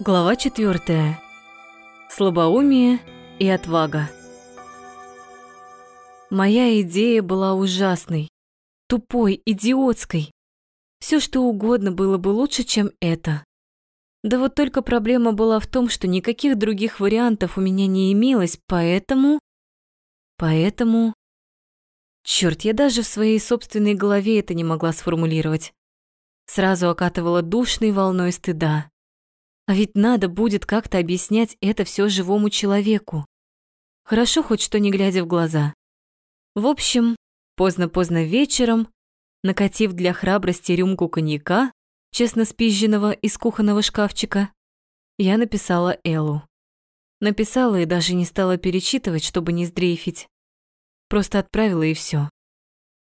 Глава четвертая. Слабоумие и отвага. Моя идея была ужасной, тупой, идиотской. Все что угодно было бы лучше, чем это. Да вот только проблема была в том, что никаких других вариантов у меня не имелось, поэтому... Поэтому... Черт, я даже в своей собственной голове это не могла сформулировать. Сразу окатывала душной волной стыда. А ведь надо будет как-то объяснять это все живому человеку. Хорошо хоть что не глядя в глаза. В общем, поздно-поздно вечером, накатив для храбрости рюмку коньяка, честно спизженного из кухонного шкафчика, я написала Эллу. Написала и даже не стала перечитывать, чтобы не сдрейфить. Просто отправила и все.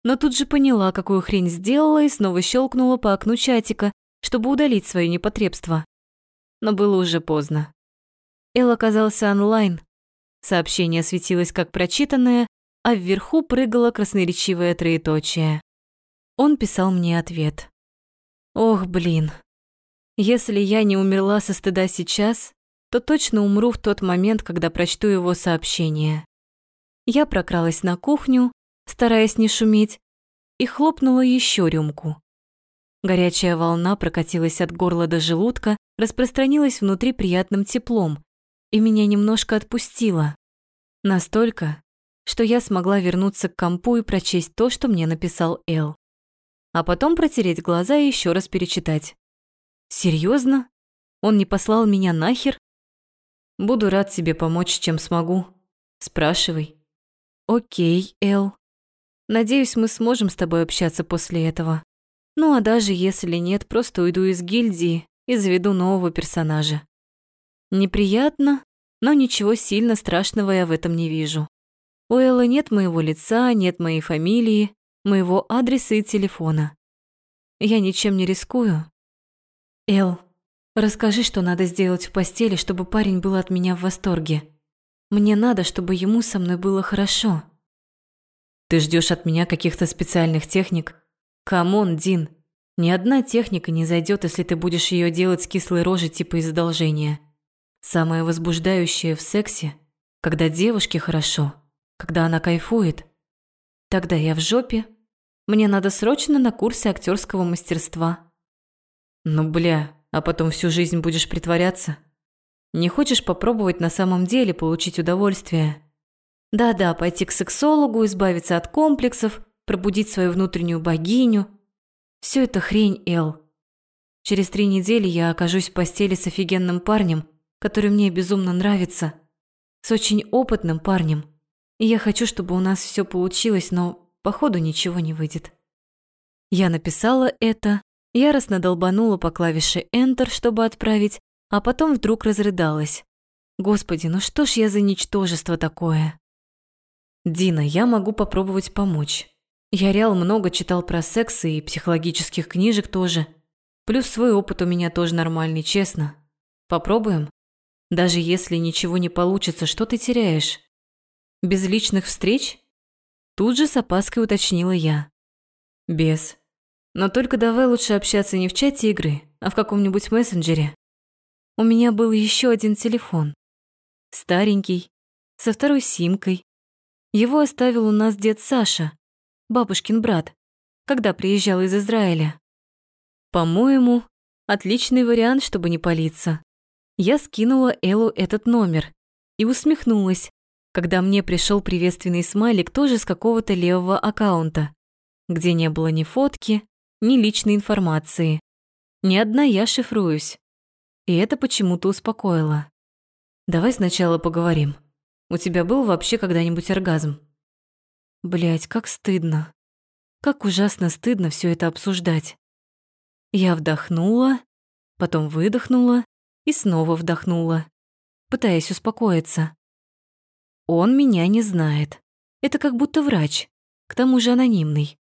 Но тут же поняла, какую хрень сделала и снова щелкнула по окну чатика, чтобы удалить свое непотребство но было уже поздно. Эл оказался онлайн. Сообщение светилось как прочитанное, а вверху прыгало красноречивое троеточие. Он писал мне ответ. Ох, блин. Если я не умерла со стыда сейчас, то точно умру в тот момент, когда прочту его сообщение. Я прокралась на кухню, стараясь не шуметь, и хлопнула еще рюмку. Горячая волна прокатилась от горла до желудка, распространилась внутри приятным теплом и меня немножко отпустила. Настолько, что я смогла вернуться к компу и прочесть то, что мне написал Эл. А потом протереть глаза и еще раз перечитать. Серьезно? Он не послал меня нахер? Буду рад тебе помочь, чем смогу. Спрашивай. Окей, Эл. Надеюсь, мы сможем с тобой общаться после этого. Ну а даже если нет, просто уйду из гильдии и заведу нового персонажа. Неприятно, но ничего сильно страшного я в этом не вижу. У Эллы нет моего лица, нет моей фамилии, моего адреса и телефона. Я ничем не рискую. Эл, расскажи, что надо сделать в постели, чтобы парень был от меня в восторге. Мне надо, чтобы ему со мной было хорошо. Ты ждешь от меня каких-то специальных техник? Come on, Дин, ни одна техника не зайдет, если ты будешь ее делать с кислой рожей типа из одолжения. Самое возбуждающее в сексе, когда девушке хорошо, когда она кайфует. Тогда я в жопе. Мне надо срочно на курсы актерского мастерства. Ну бля, а потом всю жизнь будешь притворяться? Не хочешь попробовать на самом деле получить удовольствие? Да-да, пойти к сексологу, избавиться от комплексов – пробудить свою внутреннюю богиню. Все это хрень, Эл. Через три недели я окажусь в постели с офигенным парнем, который мне безумно нравится, с очень опытным парнем. И я хочу, чтобы у нас все получилось, но походу ничего не выйдет. Я написала это, яростно долбанула по клавише Enter, чтобы отправить, а потом вдруг разрыдалась. Господи, ну что ж я за ничтожество такое? Дина, я могу попробовать помочь. Я реал много читал про секс и психологических книжек тоже. Плюс свой опыт у меня тоже нормальный, честно. Попробуем? Даже если ничего не получится, что ты теряешь? Без личных встреч? Тут же с опаской уточнила я. Без. Но только давай лучше общаться не в чате игры, а в каком-нибудь мессенджере. У меня был еще один телефон. Старенький, со второй симкой. Его оставил у нас дед Саша, бабушкин брат, когда приезжал из Израиля. По-моему, отличный вариант, чтобы не палиться. Я скинула Эллу этот номер и усмехнулась, когда мне пришел приветственный смайлик тоже с какого-то левого аккаунта, где не было ни фотки, ни личной информации. Ни одна я шифруюсь. И это почему-то успокоило. Давай сначала поговорим. У тебя был вообще когда-нибудь оргазм? Блять, как стыдно. Как ужасно стыдно все это обсуждать. Я вдохнула, потом выдохнула и снова вдохнула, пытаясь успокоиться. Он меня не знает. Это как будто врач, к тому же анонимный.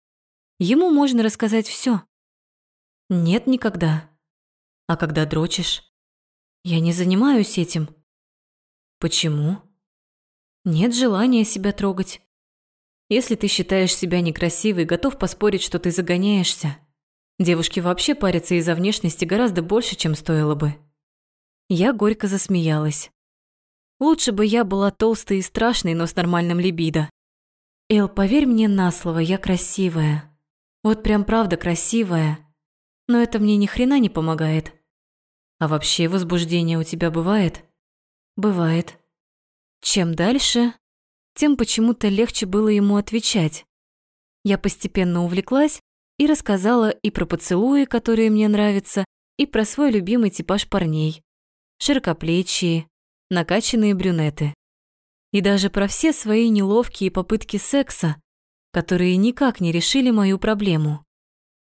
Ему можно рассказать все. Нет никогда. А когда дрочишь? Я не занимаюсь этим. Почему? Нет желания себя трогать. Если ты считаешь себя некрасивой, готов поспорить, что ты загоняешься. Девушки вообще парятся из-за внешности гораздо больше, чем стоило бы. Я горько засмеялась. Лучше бы я была толстой и страшной, но с нормальным либидо. Эл, поверь мне на слово, я красивая. Вот прям правда красивая. Но это мне ни хрена не помогает. А вообще возбуждение у тебя бывает? Бывает. Чем дальше, тем почему-то легче было ему отвечать. Я постепенно увлеклась и рассказала и про поцелуи, которые мне нравятся, и про свой любимый типаж парней. Широкоплечие, накачанные брюнеты. И даже про все свои неловкие попытки секса, которые никак не решили мою проблему.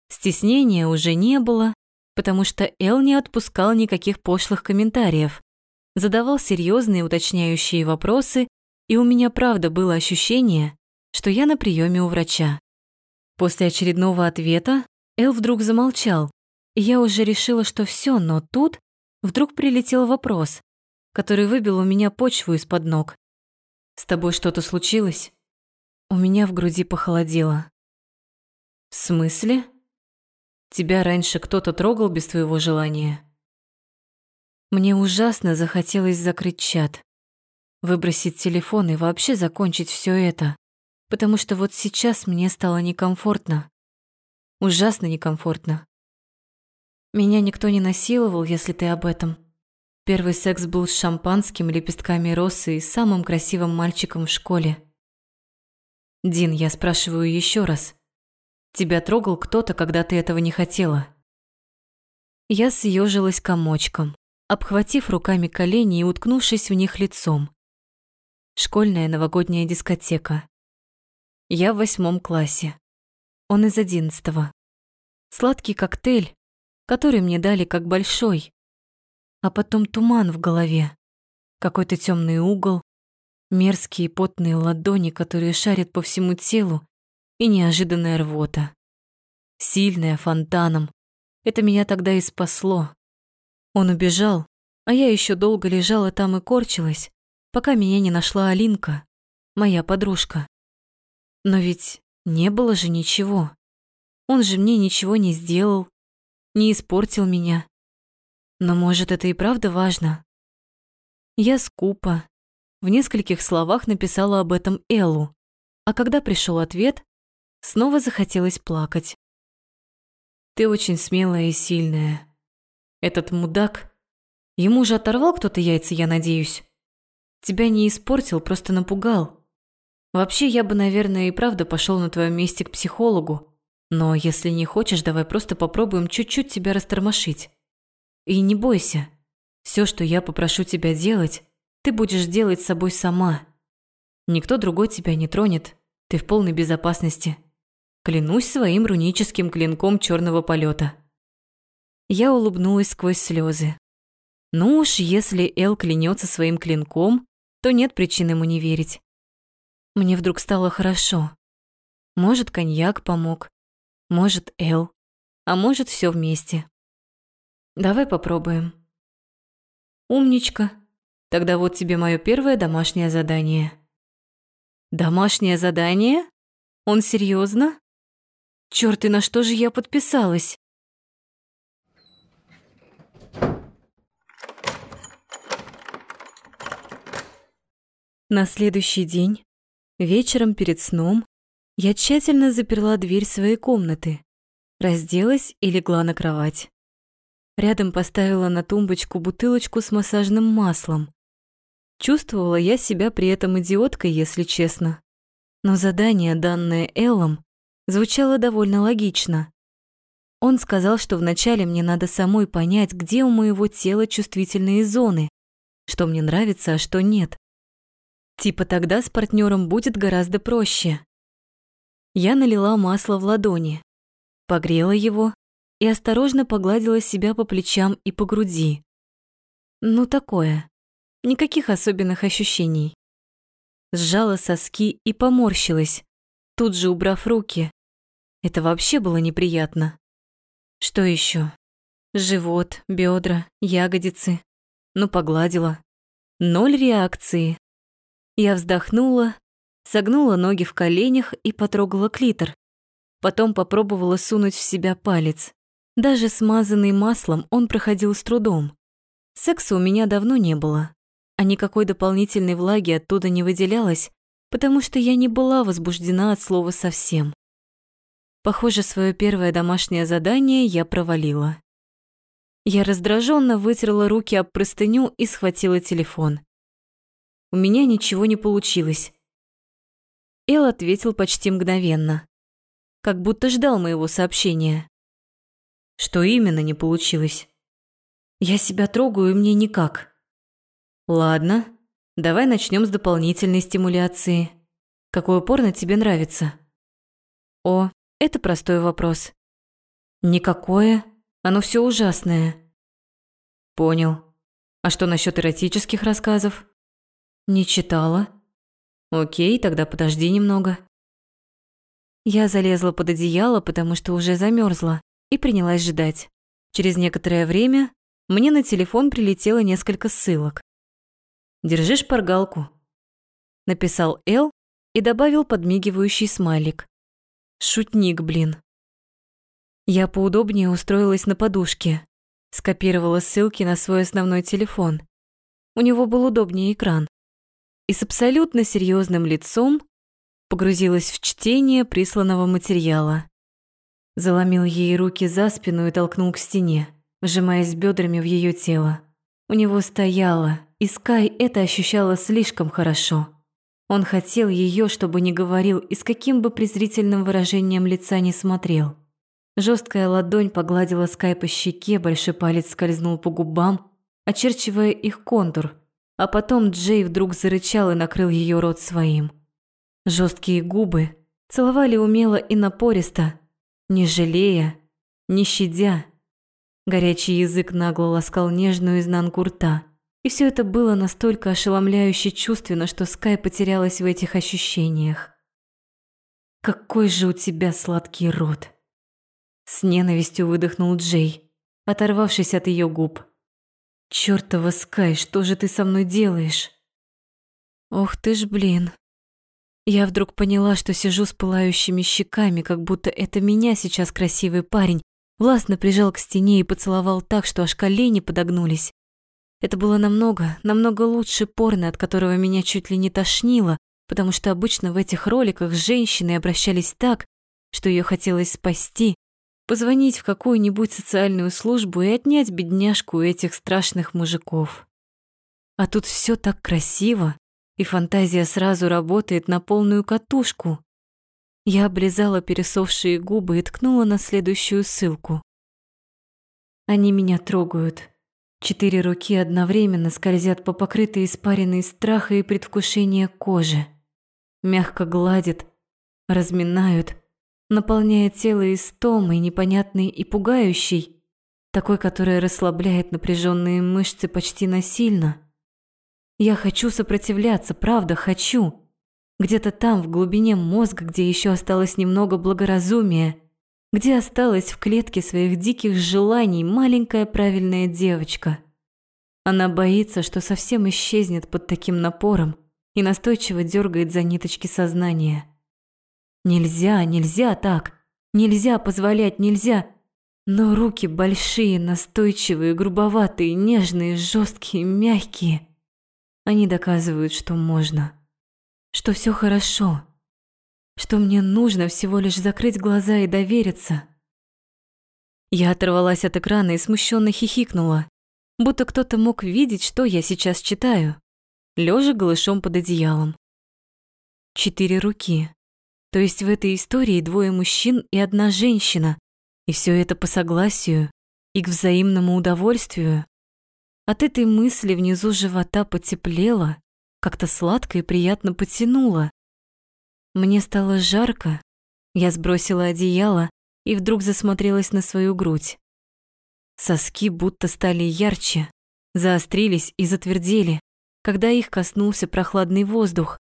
Стеснения уже не было, потому что Эл не отпускал никаких пошлых комментариев, задавал серьезные уточняющие вопросы, и у меня правда было ощущение, что я на приеме у врача. После очередного ответа Эл вдруг замолчал, и я уже решила, что все, но тут вдруг прилетел вопрос, который выбил у меня почву из-под ног. «С тобой что-то случилось?» У меня в груди похолодело. «В смысле? Тебя раньше кто-то трогал без твоего желания?» Мне ужасно захотелось закрыть чат, выбросить телефон и вообще закончить все это, потому что вот сейчас мне стало некомфортно. Ужасно некомфортно. Меня никто не насиловал, если ты об этом. Первый секс был с шампанским, лепестками росы и самым красивым мальчиком в школе. Дин, я спрашиваю еще раз. Тебя трогал кто-то, когда ты этого не хотела? Я съежилась комочком, обхватив руками колени и уткнувшись в них лицом. Школьная новогодняя дискотека. Я в восьмом классе. Он из одиннадцатого. Сладкий коктейль, который мне дали как большой, а потом туман в голове, какой-то темный угол, мерзкие потные ладони, которые шарят по всему телу, и неожиданная рвота. Сильная, фонтаном. Это меня тогда и спасло. Он убежал, а я еще долго лежала там и корчилась, пока меня не нашла Алинка, моя подружка. Но ведь не было же ничего. Он же мне ничего не сделал, не испортил меня. Но может, это и правда важно? Я скупо, в нескольких словах написала об этом Эллу, а когда пришел ответ, снова захотелось плакать. Ты очень смелая и сильная. Этот мудак, ему же оторвал кто-то яйца, я надеюсь. Тебя не испортил, просто напугал. Вообще, я бы, наверное, и правда пошел на твоем месте к психологу. Но если не хочешь, давай просто попробуем чуть-чуть тебя растормошить. И не бойся. Все, что я попрошу тебя делать, ты будешь делать с собой сама. Никто другой тебя не тронет. Ты в полной безопасности. Клянусь своим руническим клинком черного полета. Я улыбнулась сквозь слезы. Ну уж, если Эл клянется своим клинком, то нет причин ему не верить. Мне вдруг стало хорошо. Может, коньяк помог, может, Эл, а может, все вместе. Давай попробуем. Умничка. Тогда вот тебе мое первое домашнее задание. Домашнее задание? Он серьезно? Черт, и на что же я подписалась? На следующий день, вечером перед сном, я тщательно заперла дверь своей комнаты, разделась и легла на кровать. Рядом поставила на тумбочку бутылочку с массажным маслом. Чувствовала я себя при этом идиоткой, если честно. Но задание, данное Эллом, звучало довольно логично. Он сказал, что вначале мне надо самой понять, где у моего тела чувствительные зоны, что мне нравится, а что нет. Типа тогда с партнером будет гораздо проще. Я налила масло в ладони, погрела его и осторожно погладила себя по плечам и по груди. Ну такое. Никаких особенных ощущений. Сжала соски и поморщилась, тут же убрав руки. Это вообще было неприятно. Что еще? Живот, бедра, ягодицы. Ну, погладила. Ноль реакции. Я вздохнула, согнула ноги в коленях и потрогала клитор. Потом попробовала сунуть в себя палец. Даже смазанный маслом он проходил с трудом. Секса у меня давно не было, а никакой дополнительной влаги оттуда не выделялось, потому что я не была возбуждена от слова совсем. Похоже, свое первое домашнее задание я провалила. Я раздраженно вытерла руки об простыню и схватила телефон. У меня ничего не получилось. Эл ответил почти мгновенно, как будто ждал моего сообщения. Что именно не получилось? Я себя трогаю, и мне никак. Ладно, давай начнем с дополнительной стимуляции. Какое порно тебе нравится? О, это простой вопрос. Никакое, оно все ужасное. Понял. А что насчет эротических рассказов? Не читала. Окей, тогда подожди немного. Я залезла под одеяло, потому что уже замерзла, и принялась ждать. Через некоторое время мне на телефон прилетело несколько ссылок. «Держи шпаргалку», — написал Эл и добавил подмигивающий смайлик. «Шутник, блин». Я поудобнее устроилась на подушке, скопировала ссылки на свой основной телефон. У него был удобнее экран. И с абсолютно серьезным лицом погрузилась в чтение присланного материала. Заломил ей руки за спину и толкнул к стене вжимаясь бедрами в ее тело. У него стояла, и Скай это ощущала слишком хорошо. Он хотел ее, чтобы не говорил и с каким бы презрительным выражением лица не смотрел. Жесткая ладонь погладила Скай по щеке, большой палец скользнул по губам, очерчивая их контур, а потом Джей вдруг зарычал и накрыл ее рот своим. Жесткие губы целовали умело и напористо, не жалея, не щадя, Горячий язык нагло ласкал нежную изнанку рта. И все это было настолько ошеломляюще чувственно, что Скай потерялась в этих ощущениях. «Какой же у тебя сладкий рот!» С ненавистью выдохнул Джей, оторвавшись от ее губ. «Чёртова Скай, что же ты со мной делаешь?» «Ох ты ж, блин!» Я вдруг поняла, что сижу с пылающими щеками, как будто это меня сейчас красивый парень властно прижал к стене и поцеловал так, что аж колени подогнулись. Это было намного, намного лучше порно, от которого меня чуть ли не тошнило, потому что обычно в этих роликах женщины обращались так, что ее хотелось спасти, позвонить в какую-нибудь социальную службу и отнять бедняжку у этих страшных мужиков. А тут все так красиво, и фантазия сразу работает на полную катушку. Я облизала пересохшие губы и ткнула на следующую ссылку. Они меня трогают. Четыре руки одновременно скользят по покрытой испаренной страха и предвкушения кожи. Мягко гладят, разминают, наполняя тело истомой, непонятной и пугающей, такой, которая расслабляет напряженные мышцы почти насильно. Я хочу сопротивляться, правда, хочу. Где-то там, в глубине мозга, где еще осталось немного благоразумия, где осталась в клетке своих диких желаний маленькая правильная девочка. Она боится, что совсем исчезнет под таким напором и настойчиво дергает за ниточки сознания. Нельзя, нельзя так. Нельзя позволять, нельзя. Но руки большие, настойчивые, грубоватые, нежные, жесткие, мягкие. Они доказывают, что можно что все хорошо, что мне нужно всего лишь закрыть глаза и довериться. Я оторвалась от экрана и смущенно хихикнула, будто кто-то мог видеть, что я сейчас читаю, лежа голышом под одеялом. Четыре руки. То есть в этой истории двое мужчин и одна женщина, и все это по согласию и к взаимному удовольствию. От этой мысли внизу живота потеплело, как-то сладко и приятно потянуло. Мне стало жарко, я сбросила одеяло и вдруг засмотрелась на свою грудь. Соски будто стали ярче, заострились и затвердели, когда их коснулся прохладный воздух.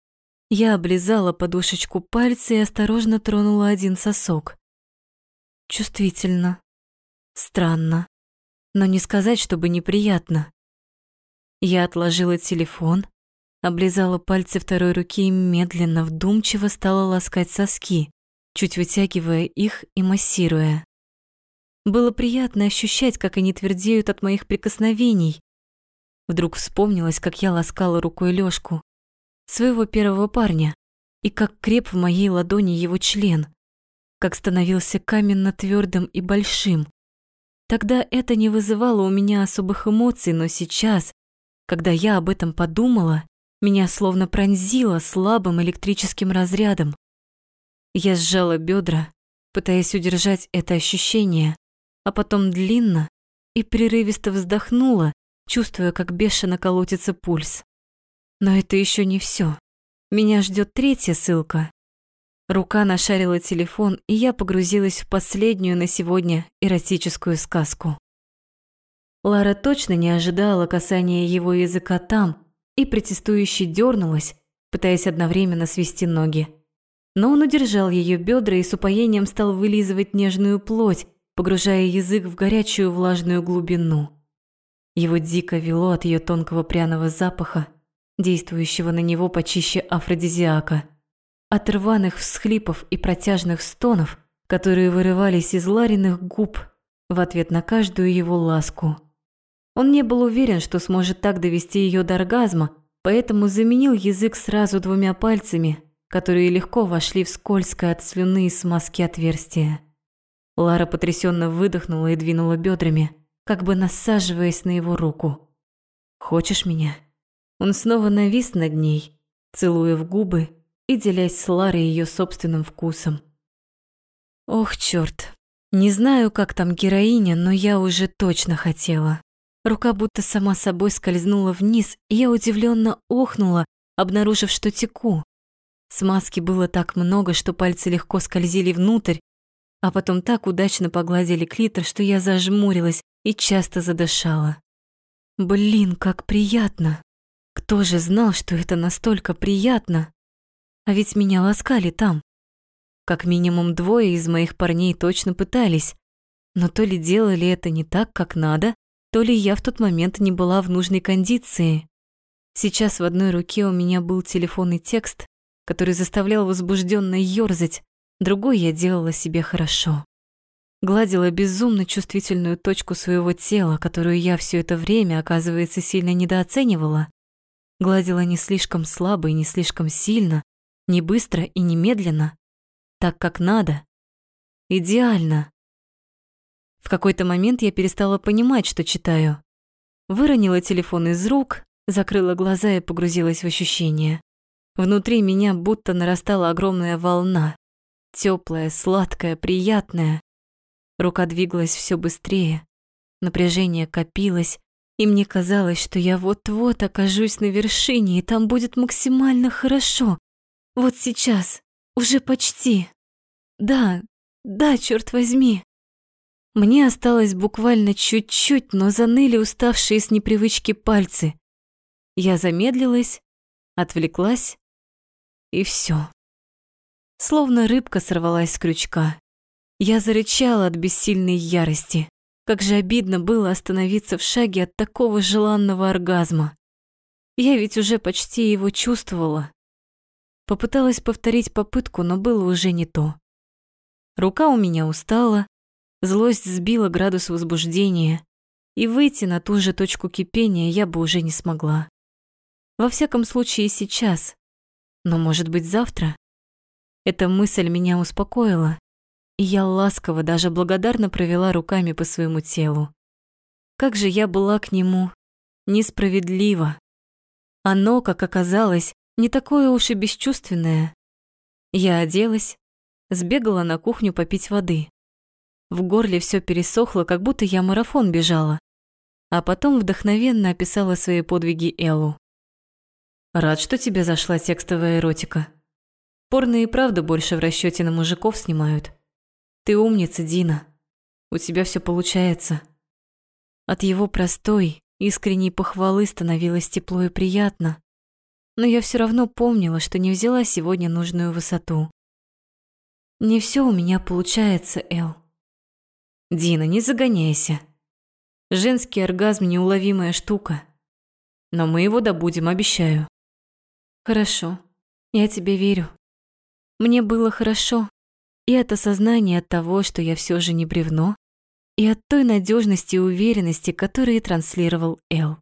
Я облизала подушечку пальца и осторожно тронула один сосок. Чувствительно. Странно. Но не сказать, чтобы неприятно. Я отложила телефон, облизала пальцы второй руки и медленно, вдумчиво стала ласкать соски, чуть вытягивая их и массируя. Было приятно ощущать, как они твердеют от моих прикосновений, Вдруг вспомнилось, как я ласкала рукой Лёшку, своего первого парня, и как креп в моей ладони его член, как становился каменно твердым и большим. Тогда это не вызывало у меня особых эмоций, но сейчас, когда я об этом подумала, меня словно пронзило слабым электрическим разрядом. Я сжала бедра, пытаясь удержать это ощущение, а потом длинно и прерывисто вздохнула, чувствуя, как бешено колотится пульс. Но это еще не все. Меня ждет третья ссылка. Рука нашарила телефон, и я погрузилась в последнюю на сегодня эротическую сказку. Лара точно не ожидала касания его языка там и протестующе дернулась, пытаясь одновременно свести ноги. Но он удержал ее бедра и с упоением стал вылизывать нежную плоть, погружая язык в горячую влажную глубину. Его дико вело от ее тонкого пряного запаха, действующего на него почище афродизиака, от рваных всхлипов и протяжных стонов, которые вырывались из Лариных губ в ответ на каждую его ласку. Он не был уверен, что сможет так довести ее до оргазма, поэтому заменил язык сразу двумя пальцами, которые легко вошли в скользкое от слюны и смазки отверстие. Лара потрясенно выдохнула и двинула бедрами, как бы насаживаясь на его руку. «Хочешь меня?» Он снова навис над ней, целуя в губы и делясь с Ларой ее собственным вкусом. Ох, черт! Не знаю, как там героиня, но я уже точно хотела. Рука будто сама собой скользнула вниз, и я удивленно охнула, обнаружив, что теку. Смазки было так много, что пальцы легко скользили внутрь, а потом так удачно погладили клитор, что я зажмурилась и часто задышала. Блин, как приятно! Кто же знал, что это настолько приятно? А ведь меня ласкали там. Как минимум двое из моих парней точно пытались, но то ли делали это не так, как надо, то ли я в тот момент не была в нужной кондиции. Сейчас в одной руке у меня был телефонный текст, который заставлял возбужденно ёрзать, другой я делала себе хорошо. Гладила безумно чувствительную точку своего тела, которую я все это время, оказывается, сильно недооценивала. Гладила не слишком слабо и не слишком сильно, не быстро и не медленно, так как надо. Идеально. В какой-то момент я перестала понимать, что читаю. Выронила телефон из рук, закрыла глаза и погрузилась в ощущения. Внутри меня будто нарастала огромная волна, теплая, сладкая, приятная. Рука двигалась все быстрее, напряжение копилось, и мне казалось, что я вот-вот окажусь на вершине, и там будет максимально хорошо. Вот сейчас, уже почти. Да, да, черт возьми. Мне осталось буквально чуть-чуть, но заныли уставшие с непривычки пальцы. Я замедлилась, отвлеклась, и все. Словно рыбка сорвалась с крючка. Я зарычала от бессильной ярости. Как же обидно было остановиться в шаге от такого желанного оргазма. Я ведь уже почти его чувствовала. Попыталась повторить попытку, но было уже не то. Рука у меня устала, злость сбила градус возбуждения, и выйти на ту же точку кипения я бы уже не смогла. Во всяком случае сейчас, но может быть завтра. Эта мысль меня успокоила, и я ласково, даже благодарно провела руками по своему телу. Как же я была к нему несправедлива. Оно, как оказалось, не такое уж и бесчувственное. Я оделась, сбегала на кухню попить воды. В горле все пересохло, как будто я марафон бежала. А потом вдохновенно описала свои подвиги Эллу. «Рад, что тебе зашла текстовая эротика. Порно и правда больше в расчете на мужиков снимают. Ты умница, Дина. У тебя все получается. От его простой, искренней похвалы становилось тепло и приятно. Но я все равно помнила, что не взяла сегодня нужную высоту. Не все у меня получается, Эл. Дина, не загоняйся. Женский оргазм неуловимая штука. Но мы его добудем, обещаю. Хорошо, я тебе верю. Мне было хорошо, и от осознания того, что я все же не бревно, и от той надежности и уверенности, которые транслировал Эл.